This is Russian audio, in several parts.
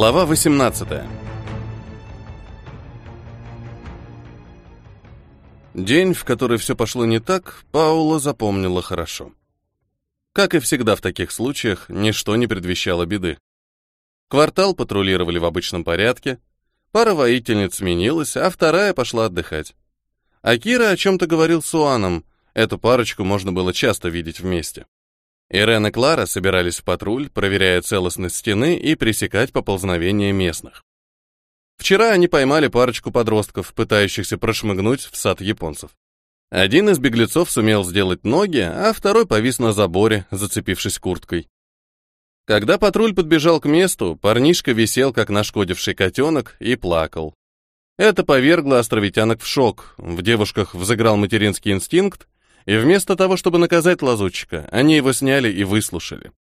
Глава 18 День, в который все пошло не так, Паула запомнила хорошо. Как и всегда в таких случаях, ничто не предвещало беды. Квартал патрулировали в обычном порядке, пара воительниц сменилась, а вторая пошла отдыхать. Акира о чем-то говорил с Уаном, эту парочку можно было часто видеть вместе. Ирен и Клара собирались в патруль, проверяя целостность стены и пресекать поползновение местных. Вчера они поймали парочку подростков, пытающихся прошмыгнуть в сад японцев. Один из беглецов сумел сделать ноги, а второй повис на заборе, зацепившись курткой. Когда патруль подбежал к месту, парнишка висел, как нашкодивший котенок, и плакал. Это повергло островитянок в шок, в девушках взыграл материнский инстинкт, и вместо того, чтобы наказать лазутчика, они его сняли и выслушали.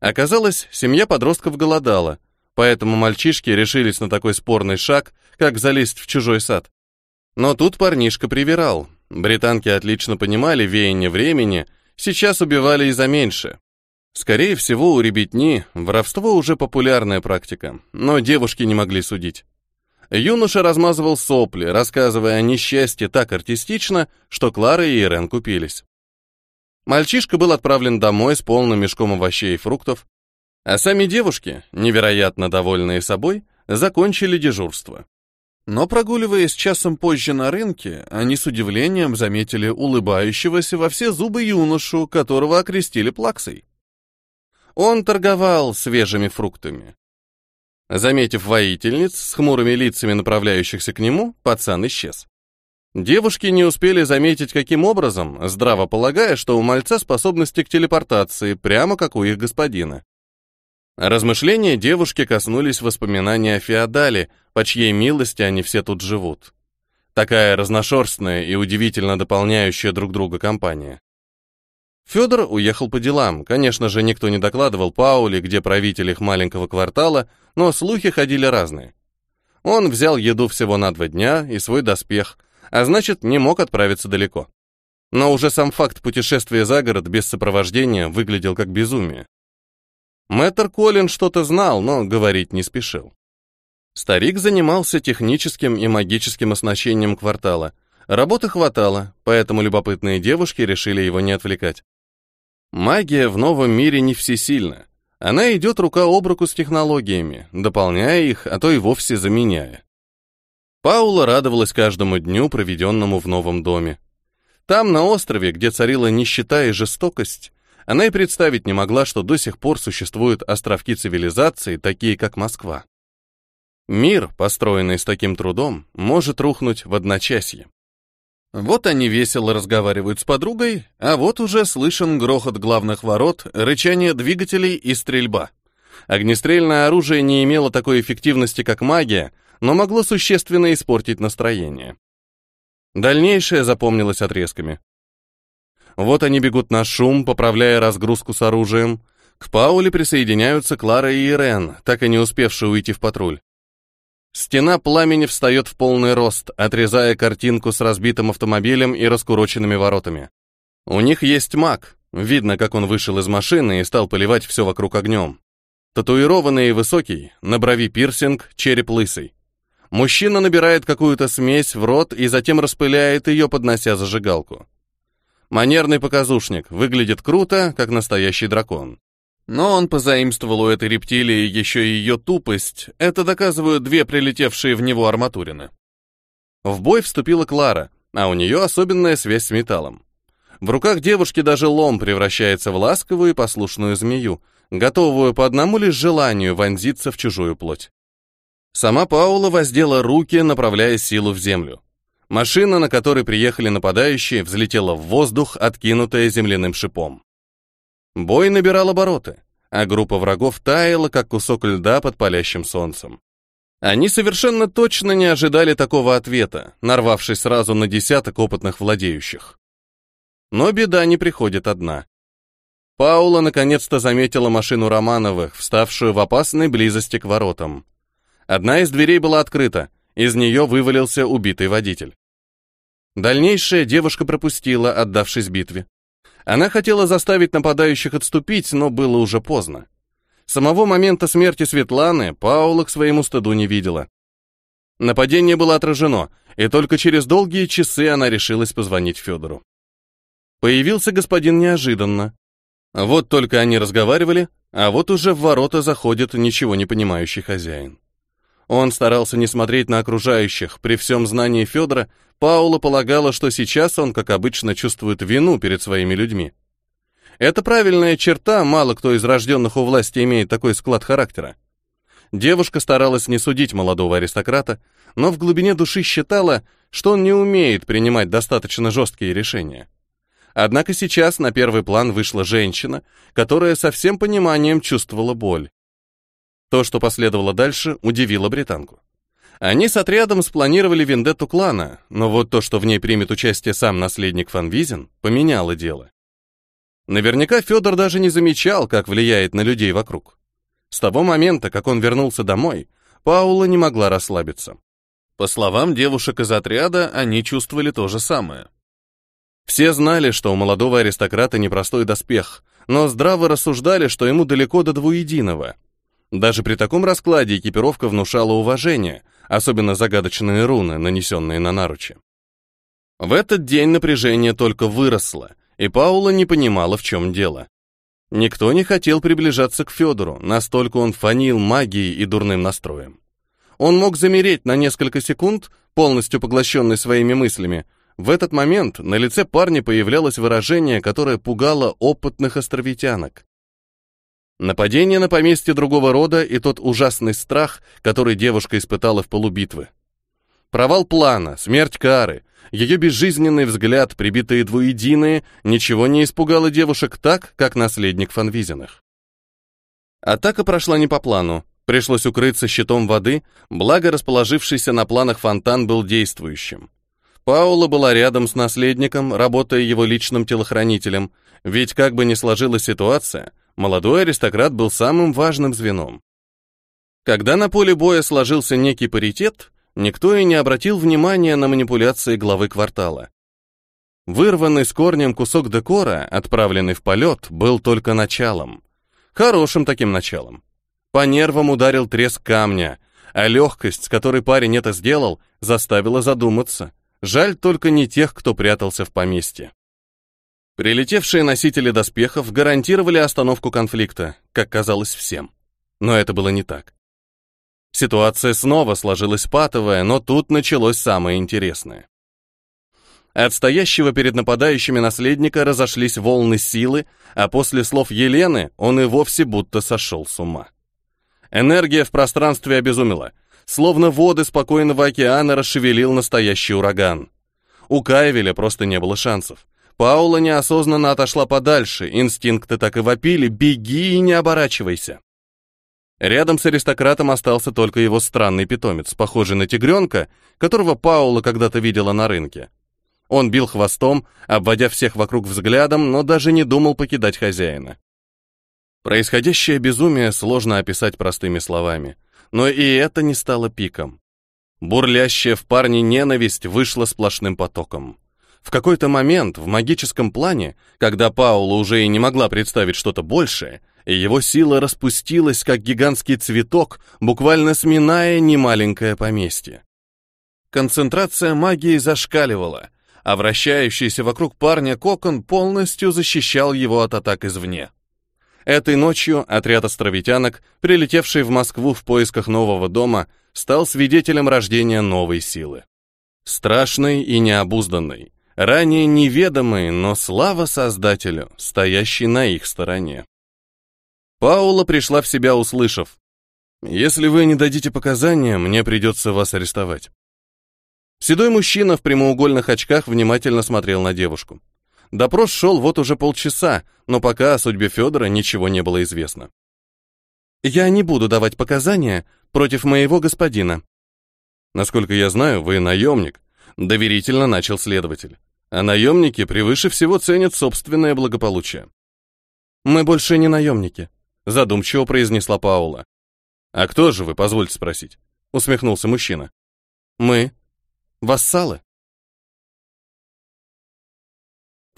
Оказалось, семья подростков голодала, поэтому мальчишки решились на такой спорный шаг, как залезть в чужой сад. Но тут парнишка привирал. Британки отлично понимали веяние времени, сейчас убивали и за меньше. Скорее всего, у ребятни воровство уже популярная практика, но девушки не могли судить. Юноша размазывал сопли, рассказывая о несчастье так артистично, что Клара и Ирен купились. Мальчишка был отправлен домой с полным мешком овощей и фруктов, а сами девушки, невероятно довольные собой, закончили дежурство. Но прогуливаясь часом позже на рынке, они с удивлением заметили улыбающегося во все зубы юношу, которого окрестили плаксой. Он торговал свежими фруктами. Заметив воительниц с хмурыми лицами, направляющихся к нему, пацан исчез. Девушки не успели заметить, каким образом, здраво полагая, что у мальца способности к телепортации, прямо как у их господина. Размышления девушки коснулись воспоминания о феодале, по чьей милости они все тут живут. Такая разношерстная и удивительно дополняющая друг друга компания. Федор уехал по делам. Конечно же, никто не докладывал Пауле, где правитель их маленького квартала, но слухи ходили разные. Он взял еду всего на два дня и свой доспех, а значит, не мог отправиться далеко. Но уже сам факт путешествия за город без сопровождения выглядел как безумие. Мэтр Колин что-то знал, но говорить не спешил. Старик занимался техническим и магическим оснащением квартала. Работы хватало, поэтому любопытные девушки решили его не отвлекать. Магия в новом мире не всесильна. Она идет рука об руку с технологиями, дополняя их, а то и вовсе заменяя. Паула радовалась каждому дню, проведенному в новом доме. Там, на острове, где царила нищета и жестокость, она и представить не могла, что до сих пор существуют островки цивилизации, такие как Москва. Мир, построенный с таким трудом, может рухнуть в одночасье. Вот они весело разговаривают с подругой, а вот уже слышен грохот главных ворот, рычание двигателей и стрельба. Огнестрельное оружие не имело такой эффективности, как магия, но могло существенно испортить настроение. Дальнейшее запомнилось отрезками. Вот они бегут на шум, поправляя разгрузку с оружием. К Пауле присоединяются Клара и Ирен, так и не успевшие уйти в патруль. Стена пламени встает в полный рост, отрезая картинку с разбитым автомобилем и раскуроченными воротами. У них есть маг. Видно, как он вышел из машины и стал поливать все вокруг огнем. Татуированный и высокий, на брови пирсинг, череп лысый. Мужчина набирает какую-то смесь в рот и затем распыляет ее, поднося зажигалку. Манерный показушник, выглядит круто, как настоящий дракон. Но он позаимствовал у этой рептилии еще и ее тупость, это доказывают две прилетевшие в него арматурины. В бой вступила Клара, а у нее особенная связь с металлом. В руках девушки даже лом превращается в ласковую и послушную змею, готовую по одному лишь желанию вонзиться в чужую плоть. Сама Паула воздела руки, направляя силу в землю. Машина, на которой приехали нападающие, взлетела в воздух, откинутая земляным шипом. Бой набирал обороты, а группа врагов таяла, как кусок льда под палящим солнцем. Они совершенно точно не ожидали такого ответа, нарвавшись сразу на десяток опытных владеющих. Но беда не приходит одна. Паула наконец-то заметила машину Романовых, вставшую в опасной близости к воротам. Одна из дверей была открыта, из нее вывалился убитый водитель. Дальнейшее девушка пропустила, отдавшись битве. Она хотела заставить нападающих отступить, но было уже поздно. Самого момента смерти Светланы Паула к своему стыду не видела. Нападение было отражено, и только через долгие часы она решилась позвонить Федору. Появился господин неожиданно. Вот только они разговаривали, а вот уже в ворота заходит ничего не понимающий хозяин. Он старался не смотреть на окружающих. При всем знании Федора, Паула полагала, что сейчас он, как обычно, чувствует вину перед своими людьми. Это правильная черта, мало кто из рожденных у власти имеет такой склад характера. Девушка старалась не судить молодого аристократа, но в глубине души считала, что он не умеет принимать достаточно жесткие решения. Однако сейчас на первый план вышла женщина, которая со всем пониманием чувствовала боль. То, что последовало дальше, удивило британку. Они с отрядом спланировали вендетту клана, но вот то, что в ней примет участие сам наследник Фан Визен, поменяло дело. Наверняка Федор даже не замечал, как влияет на людей вокруг. С того момента, как он вернулся домой, Паула не могла расслабиться. По словам девушек из отряда, они чувствовали то же самое. Все знали, что у молодого аристократа непростой доспех, но здраво рассуждали, что ему далеко до двуединого. Даже при таком раскладе экипировка внушала уважение, особенно загадочные руны, нанесенные на наручи. В этот день напряжение только выросло, и Паула не понимала, в чем дело. Никто не хотел приближаться к Федору, настолько он фанил магией и дурным настроем. Он мог замереть на несколько секунд, полностью поглощенный своими мыслями, в этот момент на лице парня появлялось выражение, которое пугало опытных островитянок. Нападение на поместье другого рода и тот ужасный страх, который девушка испытала в полубитвы. Провал плана, смерть Кары, ее безжизненный взгляд, прибитые двуединые, ничего не испугало девушек так, как наследник Фанвизиных. Атака прошла не по плану. Пришлось укрыться щитом воды, благо расположившийся на планах фонтан был действующим. Паула была рядом с наследником, работая его личным телохранителем, ведь как бы ни сложилась ситуация, молодой аристократ был самым важным звеном. Когда на поле боя сложился некий паритет, никто и не обратил внимания на манипуляции главы квартала. Вырванный с корнем кусок декора, отправленный в полет, был только началом. Хорошим таким началом. По нервам ударил треск камня, а легкость, с которой парень это сделал, заставила задуматься — Жаль только не тех, кто прятался в поместье. Прилетевшие носители доспехов гарантировали остановку конфликта, как казалось всем. Но это было не так. Ситуация снова сложилась патовая, но тут началось самое интересное. От стоящего перед нападающими наследника разошлись волны силы, а после слов Елены он и вовсе будто сошел с ума. Энергия в пространстве обезумела — Словно воды спокойного океана расшевелил настоящий ураган. У Кайвеля просто не было шансов. Паула неосознанно отошла подальше, инстинкты так и вопили «беги и не оборачивайся». Рядом с аристократом остался только его странный питомец, похожий на тигренка, которого Паула когда-то видела на рынке. Он бил хвостом, обводя всех вокруг взглядом, но даже не думал покидать хозяина. Происходящее безумие сложно описать простыми словами. Но и это не стало пиком. Бурлящая в парне ненависть вышла сплошным потоком. В какой-то момент в магическом плане, когда Паула уже и не могла представить что-то большее, его сила распустилась, как гигантский цветок, буквально сминая немаленькое поместье. Концентрация магии зашкаливала, а вращающийся вокруг парня кокон полностью защищал его от атак извне. Этой ночью отряд островитянок, прилетевший в Москву в поисках нового дома, стал свидетелем рождения новой силы. Страшной и необузданной, ранее неведомой, но слава Создателю, стоящей на их стороне. Паула пришла в себя, услышав, «Если вы не дадите показания, мне придется вас арестовать». Седой мужчина в прямоугольных очках внимательно смотрел на девушку. Допрос шел вот уже полчаса, но пока о судьбе Федора ничего не было известно. «Я не буду давать показания против моего господина». «Насколько я знаю, вы наемник», — доверительно начал следователь. «А наемники превыше всего ценят собственное благополучие». «Мы больше не наемники», — задумчиво произнесла Паула. «А кто же вы, позвольте спросить?» — усмехнулся мужчина. «Мы — вассалы».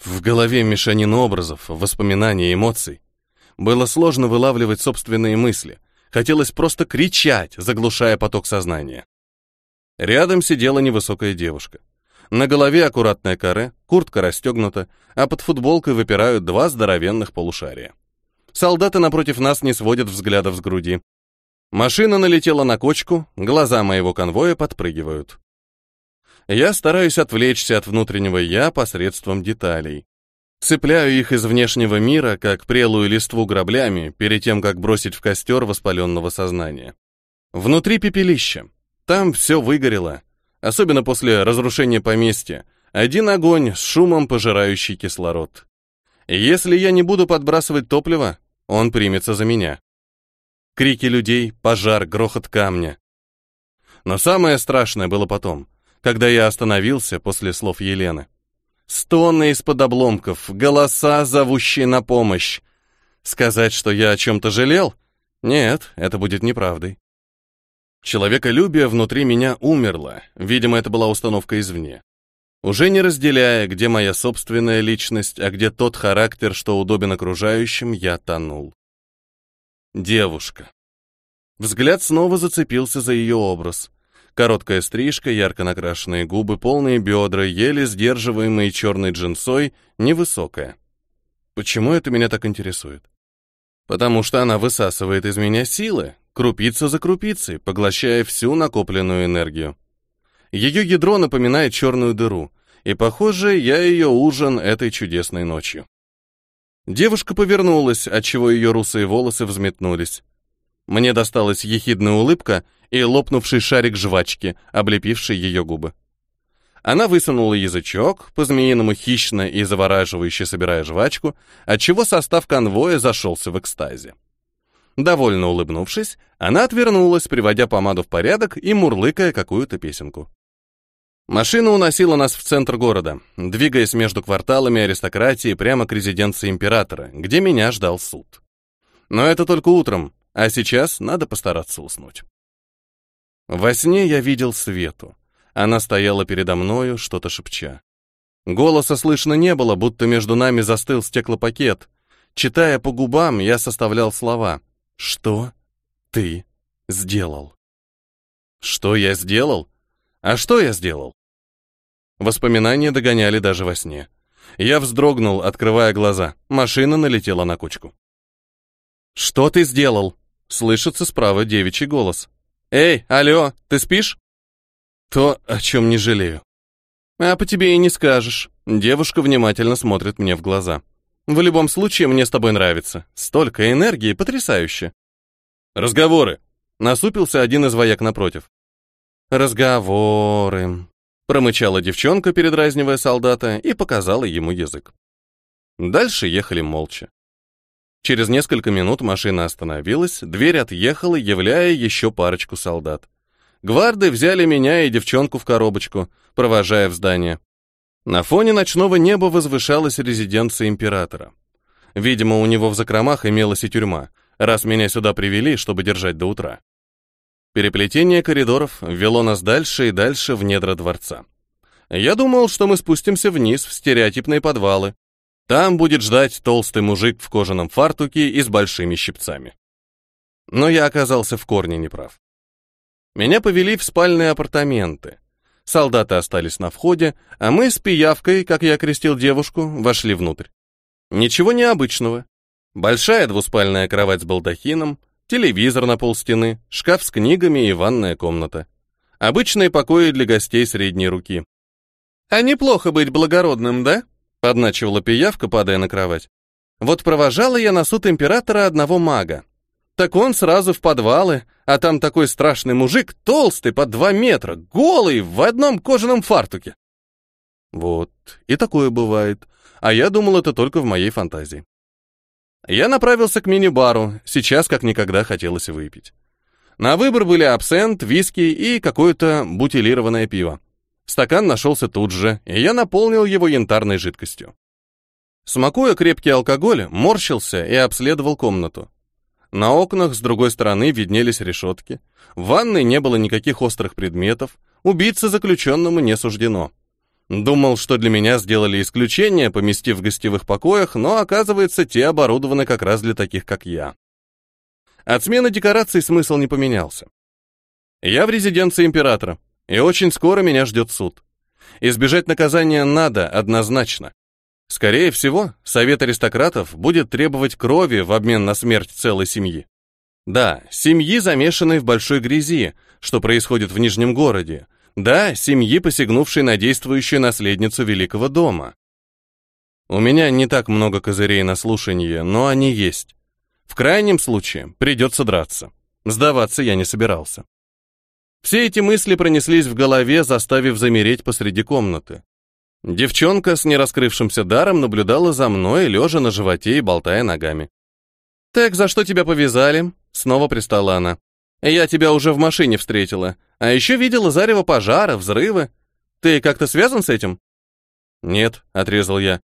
В голове мешанина образов, воспоминаний, эмоций. Было сложно вылавливать собственные мысли. Хотелось просто кричать, заглушая поток сознания. Рядом сидела невысокая девушка. На голове аккуратная каре, куртка расстегнута, а под футболкой выпирают два здоровенных полушария. Солдаты напротив нас не сводят взглядов с груди. Машина налетела на кочку, глаза моего конвоя подпрыгивают. Я стараюсь отвлечься от внутреннего «я» посредством деталей. Цепляю их из внешнего мира, как прелую листву граблями, перед тем, как бросить в костер воспаленного сознания. Внутри пепелище. Там все выгорело. Особенно после разрушения поместья. Один огонь с шумом пожирающий кислород. Если я не буду подбрасывать топливо, он примется за меня. Крики людей, пожар, грохот камня. Но самое страшное было потом, когда я остановился после слов Елены. Стоны из-под обломков, голоса, зовущие на помощь. Сказать, что я о чем-то жалел? Нет, это будет неправдой. Человеколюбие внутри меня умерло, видимо, это была установка извне. Уже не разделяя, где моя собственная личность, а где тот характер, что удобен окружающим, я тонул. Девушка. Взгляд снова зацепился за ее образ. Короткая стрижка, ярко накрашенные губы, полные бедра, еле сдерживаемые черной джинсой, невысокая. Почему это меня так интересует? Потому что она высасывает из меня силы, крупица за крупицей, поглощая всю накопленную энергию. Ее ядро напоминает черную дыру, и, похоже, я ее ужин этой чудесной ночью. Девушка повернулась, отчего ее русые волосы взметнулись. Мне досталась ехидная улыбка и лопнувший шарик жвачки, облепивший ее губы. Она высунула язычок, по-змеиному хищно и завораживающе собирая жвачку, отчего состав конвоя зашелся в экстазе. Довольно улыбнувшись, она отвернулась, приводя помаду в порядок и мурлыкая какую-то песенку. Машина уносила нас в центр города, двигаясь между кварталами аристократии прямо к резиденции императора, где меня ждал суд. Но это только утром, а сейчас надо постараться уснуть. Во сне я видел Свету. Она стояла передо мною, что-то шепча. Голоса слышно не было, будто между нами застыл стеклопакет. Читая по губам, я составлял слова. «Что ты сделал?» «Что я сделал? А что я сделал?» Воспоминания догоняли даже во сне. Я вздрогнул, открывая глаза. Машина налетела на кучку. «Что ты сделал?» Слышится справа девичий голос. «Эй, алло, ты спишь?» То, о чем не жалею. А по тебе и не скажешь. Девушка внимательно смотрит мне в глаза. В любом случае, мне с тобой нравится. Столько энергии, потрясающе. Разговоры. Насупился один из вояк напротив. Разговоры. Промычала девчонка, передразнивая солдата, и показала ему язык. Дальше ехали молча. Через несколько минут машина остановилась, дверь отъехала, являя еще парочку солдат. Гварды взяли меня и девчонку в коробочку, провожая в здание. На фоне ночного неба возвышалась резиденция императора. Видимо, у него в закромах имелась и тюрьма, раз меня сюда привели, чтобы держать до утра. Переплетение коридоров вело нас дальше и дальше в недра дворца. Я думал, что мы спустимся вниз в стереотипные подвалы, там будет ждать толстый мужик в кожаном фартуке и с большими щипцами. Но я оказался в корне неправ. Меня повели в спальные апартаменты. Солдаты остались на входе, а мы с пиявкой, как я окрестил девушку, вошли внутрь. Ничего необычного. Большая двуспальная кровать с балдахином, телевизор на полстены, шкаф с книгами и ванная комната. Обычные покои для гостей средней руки. А неплохо быть благородным, да? Подначивала пиявка, падая на кровать. Вот провожала я на суд императора одного мага. Так он сразу в подвалы, а там такой страшный мужик, толстый, под два метра, голый, в одном кожаном фартуке. Вот, и такое бывает. А я думал, это только в моей фантазии. Я направился к мини-бару, сейчас как никогда хотелось выпить. На выбор были абсент, виски и какое-то бутилированное пиво. Стакан нашелся тут же, и я наполнил его янтарной жидкостью. Смакуя крепкий алкоголь, морщился и обследовал комнату. На окнах с другой стороны виднелись решетки. В ванной не было никаких острых предметов. Убиться заключенному не суждено. Думал, что для меня сделали исключение, поместив в гостевых покоях, но, оказывается, те оборудованы как раз для таких, как я. От смены декораций смысл не поменялся. Я в резиденции императора, и очень скоро меня ждет суд. Избежать наказания надо, однозначно. Скорее всего, Совет аристократов будет требовать крови в обмен на смерть целой семьи. Да, семьи, замешанной в большой грязи, что происходит в Нижнем городе, да, семьи, посягнувшей на действующую наследницу Великого дома. У меня не так много козырей на слушание, но они есть. В крайнем случае придется драться. Сдаваться я не собирался. Все эти мысли пронеслись в голове, заставив замереть посреди комнаты. Девчонка с нераскрывшимся даром наблюдала за мной, лежа на животе и болтая ногами. «Так, за что тебя повязали?» — снова пристала она. «Я тебя уже в машине встретила. А еще видела зарево пожара, взрывы. Ты как-то связан с этим? Нет, отрезал я.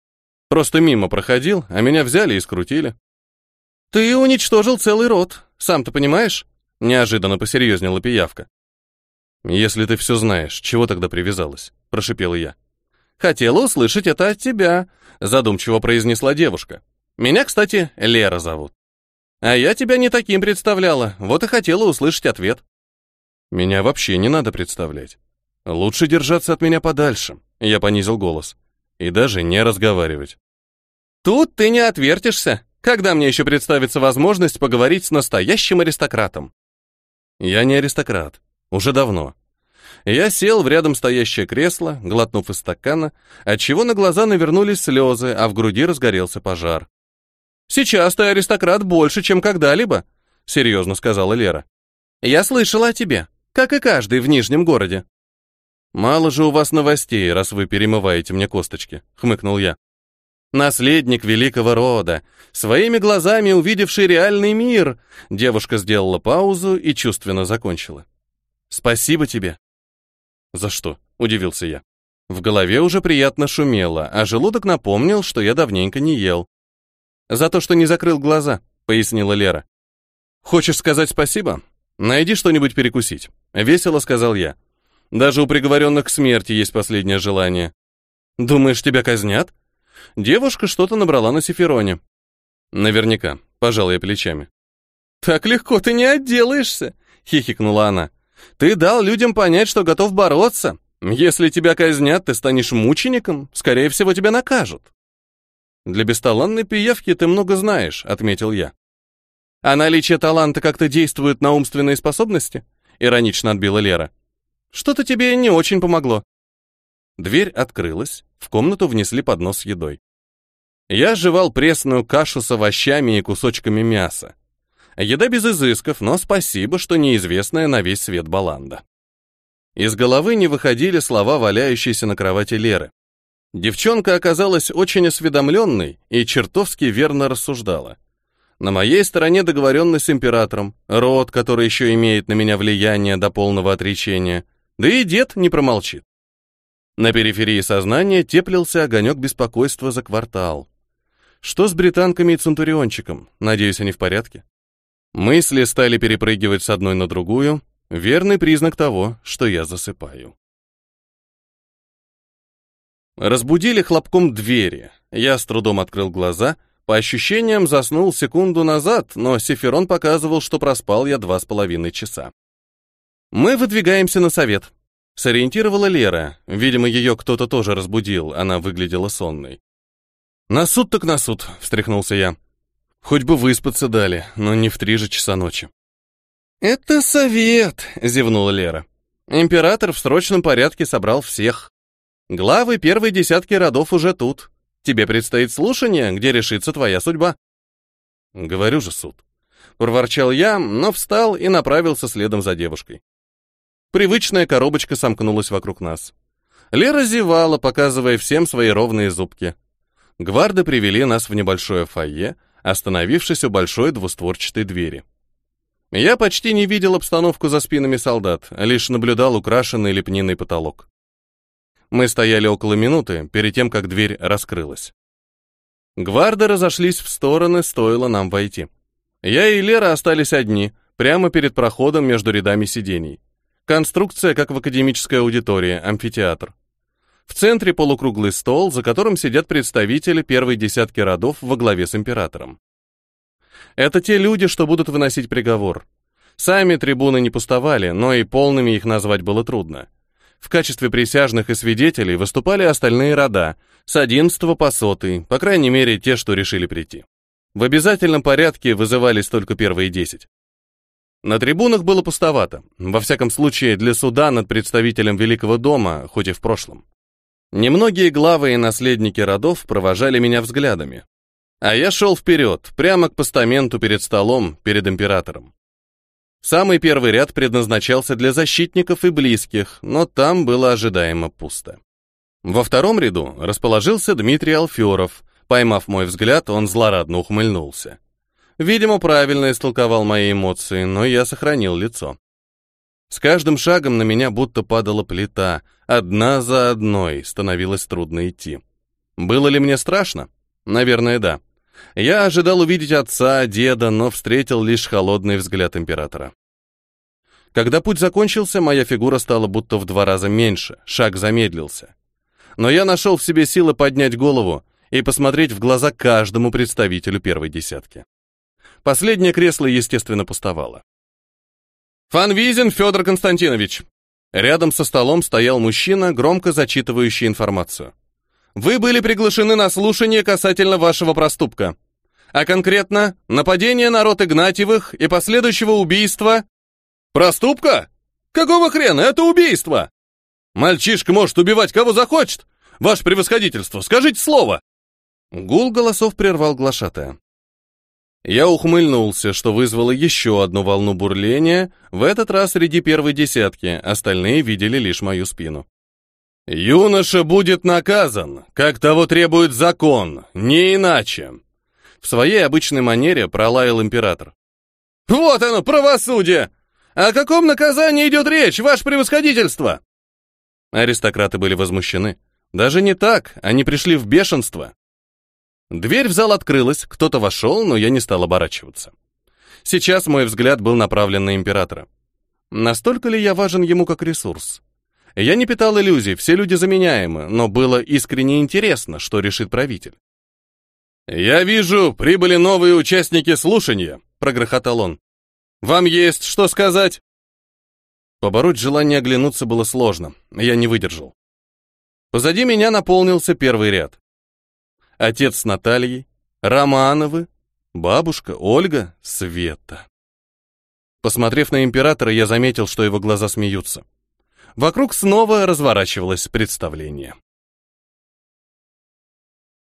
Просто мимо проходил, а меня взяли и скрутили. Ты уничтожил целый род, сам ты понимаешь? Неожиданно посерьезнела пиявка. Если ты все знаешь, чего тогда привязалась? Прошипела я. Хотела услышать это от тебя, задумчиво произнесла девушка. Меня, кстати, Лера зовут. А я тебя не таким представляла, вот и хотела услышать ответ. Меня вообще не надо представлять. Лучше держаться от меня подальше. Я понизил голос. И даже не разговаривать. Тут ты не отвертишься. Когда мне еще представится возможность поговорить с настоящим аристократом? Я не аристократ. Уже давно. Я сел в рядом стоящее кресло, глотнув из стакана, отчего на глаза навернулись слезы, а в груди разгорелся пожар. «Сейчас ты аристократ больше, чем когда-либо», — серьезно сказала Лера. «Я слышала о тебе как и каждый в Нижнем городе. Мало же у вас новостей, раз вы перемываете мне косточки, хмыкнул я. Наследник великого рода, своими глазами увидевший реальный мир, девушка сделала паузу и чувственно закончила. Спасибо тебе. За что? удивился я. В голове уже приятно шумело, а желудок напомнил, что я давненько не ел. За то, что не закрыл глаза, пояснила Лера. Хочешь сказать спасибо? Найди что-нибудь перекусить. Весело сказал я. Даже у приговоренных к смерти есть последнее желание. Думаешь, тебя казнят? Девушка что-то набрала на сифероне. Наверняка, пожал я плечами. Так легко ты не отделаешься, хихикнула она. Ты дал людям понять, что готов бороться. Если тебя казнят, ты станешь мучеником, скорее всего, тебя накажут. Для бесталанной пиявки ты много знаешь, отметил я. А наличие таланта как-то действует на умственные способности? иронично отбила Лера. Что-то тебе не очень помогло. Дверь открылась, в комнату внесли поднос с едой. Я жевал пресную кашу с овощами и кусочками мяса. Еда без изысков, но спасибо, что неизвестная на весь свет баланда. Из головы не выходили слова валяющиеся на кровати Леры. Девчонка оказалась очень осведомленной и чертовски верно рассуждала. На моей стороне договоренность с императором, род, который еще имеет на меня влияние до полного отречения, да и дед не промолчит. На периферии сознания теплился огонек беспокойства за квартал. Что с британками и центуриончиком? Надеюсь, они в порядке? Мысли стали перепрыгивать с одной на другую, верный признак того, что я засыпаю. Разбудили хлопком двери. Я с трудом открыл глаза — по ощущениям, заснул секунду назад, но Сеферон показывал, что проспал я два с половиной часа. «Мы выдвигаемся на совет», — сориентировала Лера. Видимо, ее кто-то тоже разбудил, она выглядела сонной. «На суд так на суд», — встряхнулся я. «Хоть бы выспаться дали, но не в три же часа ночи». «Это совет», — зевнула Лера. «Император в срочном порядке собрал всех. Главы первой десятки родов уже тут. Тебе предстоит слушание, где решится твоя судьба. Говорю же, суд. Проворчал я, но встал и направился следом за девушкой. Привычная коробочка сомкнулась вокруг нас. Лера зевала, показывая всем свои ровные зубки. Гварды привели нас в небольшое фойе, остановившись у большой двустворчатой двери. Я почти не видел обстановку за спинами солдат, лишь наблюдал украшенный лепниной потолок. Мы стояли около минуты, перед тем, как дверь раскрылась. Гварды разошлись в стороны, стоило нам войти. Я и Лера остались одни, прямо перед проходом между рядами сидений. Конструкция, как в академической аудитории, амфитеатр. В центре полукруглый стол, за которым сидят представители первой десятки родов во главе с императором. Это те люди, что будут выносить приговор. Сами трибуны не пустовали, но и полными их назвать было трудно. В качестве присяжных и свидетелей выступали остальные рода, с 11 по сотый, по крайней мере, те, что решили прийти. В обязательном порядке вызывались только первые 10. На трибунах было пустовато, во всяком случае для суда над представителем Великого дома, хоть и в прошлом. Немногие главы и наследники родов провожали меня взглядами. А я шел вперед, прямо к постаменту перед столом, перед императором. Самый первый ряд предназначался для защитников и близких, но там было ожидаемо пусто. Во втором ряду расположился Дмитрий Алферов. Поймав мой взгляд, он злорадно ухмыльнулся. Видимо, правильно истолковал мои эмоции, но я сохранил лицо. С каждым шагом на меня будто падала плита, одна за одной становилось трудно идти. Было ли мне страшно? Наверное, да. Я ожидал увидеть отца, деда, но встретил лишь холодный взгляд императора. Когда путь закончился, моя фигура стала будто в два раза меньше, шаг замедлился. Но я нашел в себе силы поднять голову и посмотреть в глаза каждому представителю первой десятки. Последнее кресло, естественно, пустовало. «Фанвизин Федор Константинович!» Рядом со столом стоял мужчина, громко зачитывающий информацию. Вы были приглашены на слушание касательно вашего проступка. А конкретно, нападение на род Игнатьевых и последующего убийства... Проступка? Какого хрена? Это убийство! Мальчишка может убивать кого захочет. Ваше превосходительство, скажите слово. Гул голосов прервал глашатая. Я ухмыльнулся, что вызвало еще одну волну бурления, в этот раз среди первой десятки, остальные видели лишь мою спину. «Юноша будет наказан, как того требует закон, не иначе!» В своей обычной манере пролаял император. «Вот оно, правосудие! О каком наказании идет речь, ваше превосходительство?» Аристократы были возмущены. Даже не так, они пришли в бешенство. Дверь в зал открылась, кто-то вошел, но я не стал оборачиваться. Сейчас мой взгляд был направлен на императора. Настолько ли я важен ему как ресурс? Я не питал иллюзий, все люди заменяемы, но было искренне интересно, что решит правитель. «Я вижу, прибыли новые участники слушания», — прогрохотал он. «Вам есть что сказать?» Побороть желание оглянуться было сложно, я не выдержал. Позади меня наполнился первый ряд. Отец с Натальей, Романовы, бабушка, Ольга, Света. Посмотрев на императора, я заметил, что его глаза смеются. Вокруг снова разворачивалось представление.